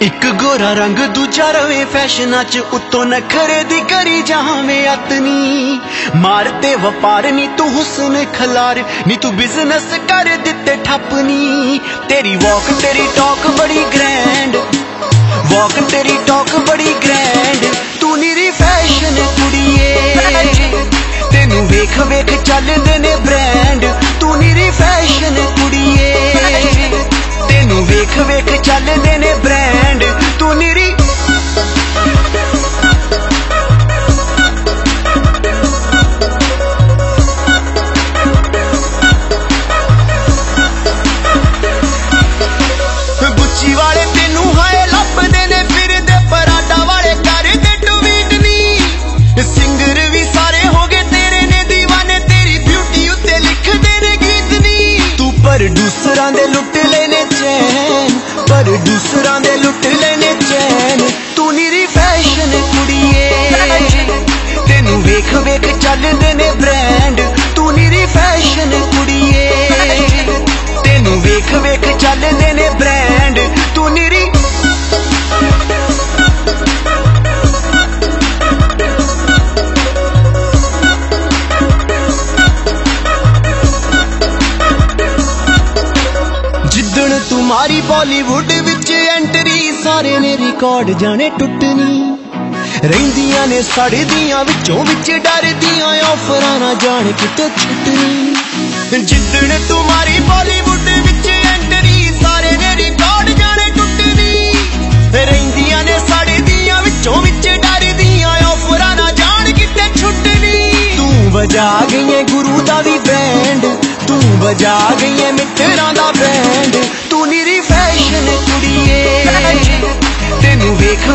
ਇੱਕ ਗੋਰਾ ਰੰਗ, ਦੂਜਾ ਰਵੇ ਫੈਸ਼ਨਾਂ 'ਚ ਉੱਤੋਂ ਨਖਰੇ ਦੀ ਕਰੀ ਜਾਵੇਂ ਅਤਨੀ ਮਾਰ ਵਪਾਰ, ਨੀ ਤੂੰ ਹੁਸਨ ਖਲਾਰ, ਨੀ ਤੂੰ ਬਿਜ਼ਨਸ ਕਰ ਦਿੱਤੇ ਠੱਪਨੀ। ਤੇਰੀ ਵਾਕ ਤੇਰੀ ਟਾਕ ਬੜੀ ਗ੍ਰੈਂਡ ਵਾਕ ਤੇਰੀ ਟਾਕ ਬੜੀ ਗ੍ਰੈਂਡ ਤੂੰ ਨੀਰੀ ਫੈਸ਼ਨ ਕੁੜੀਏ। ਤੈਨੂੰ ਵੇਖ ਵੇਖ ਚੱਲਦੇ ਨੇ ਗੁੱਚੀ ਵਾਲੇ ਤੈਨੂੰ ਹਾਏ ਲੱਭਦੇ ਨੇ ਫਿਰਦੇ ਪਰਾਡਾ ਵਾਲੇ ਕਰਦੇ ਟਵੀਟ ਨਹੀਂ ਸਿੰਗਰ ਵੀ ਸਾਰੇ ਹੋ ਗਏ ਤੇਰੇ ਨੇ دیਵਾਨੇ ਤੇਰੀ ਬਿਊਟੀ ਉੱਤੇ ਲਿਖਦੇ ਨੇ ਗੀਤ ਨਹੀਂ ਤੂੰ ਪਰ ਦੂਸਰਾਂ ਦੇ ਲੁੱਟ ਲੈਨੇ ਚੈਨ ਪਰ ਦੂਸਰਾਂ ਦੇ ਲੁੱਟ ਲੈਨੇ ਚੈਨ। ਤੂੰ ਨੀਰੀ ਫੈਸ਼ਨ ਕੁੜੀਏ। ਤੈਨੂੰ ਵੇਖ ਵੇਖ ਚੱਲਦੇ ਜਿੱਦਣ ਬਾਲੀਵੁੱਡ ਵਿੱਚ ਐਂਟਰੀ, ਸਾਰੇ ਨੇ ਰਿਕਾਰਡ ਜਾਣੇ ਟੁੱਟਣੀ। ਰਹਿੰਦੀਆਂ ਨੇ ਸੜਦੀਆਂ ਵਿੱਚੋਂ ਵਿੱਚ ਡਰਦੀਆਂ ਆਫਰਾਂ ਨਾ ਜਾਣ ਕਿਤੇ ਛੁੱਟਣੀ। ਜਿੱਦਣ ਮਾਰੀ ਬਾਲੀਵੁੱਡ ਵਿੱਚ ਐਂਟਰੀ, ਸਾਰੇ ਨੇ ਰਿਕਾਰਡ ਜਾਣੇ ਟੁੱਟਣੀ। ਰਹਿੰਦੀਆਂ ਨੇ ਸੜਦੀਆਂ ਵਿੱਚੋਂ ਵਿੱਚ ਡਰਦੀਆਂ ਆਫਰਾਂ ਨਾ ਜਾਣ ਕਿਤੇ ਛੁੱਟਣੀ। ਤੂੰ ਵਜਾ ਗਈਏ ਗੁਰੂ ਦਾ ਵੀ ਬੈਂਡ ਤੂੰ ਵਜਾ ਗਈ ਮਿੱਤਰਾਂ ਦਾ ਬੈਂਡ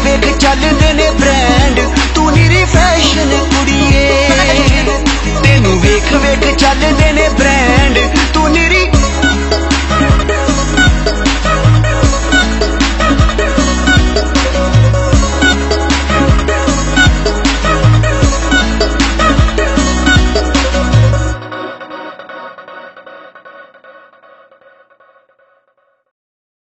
ਤੈਨੂੰ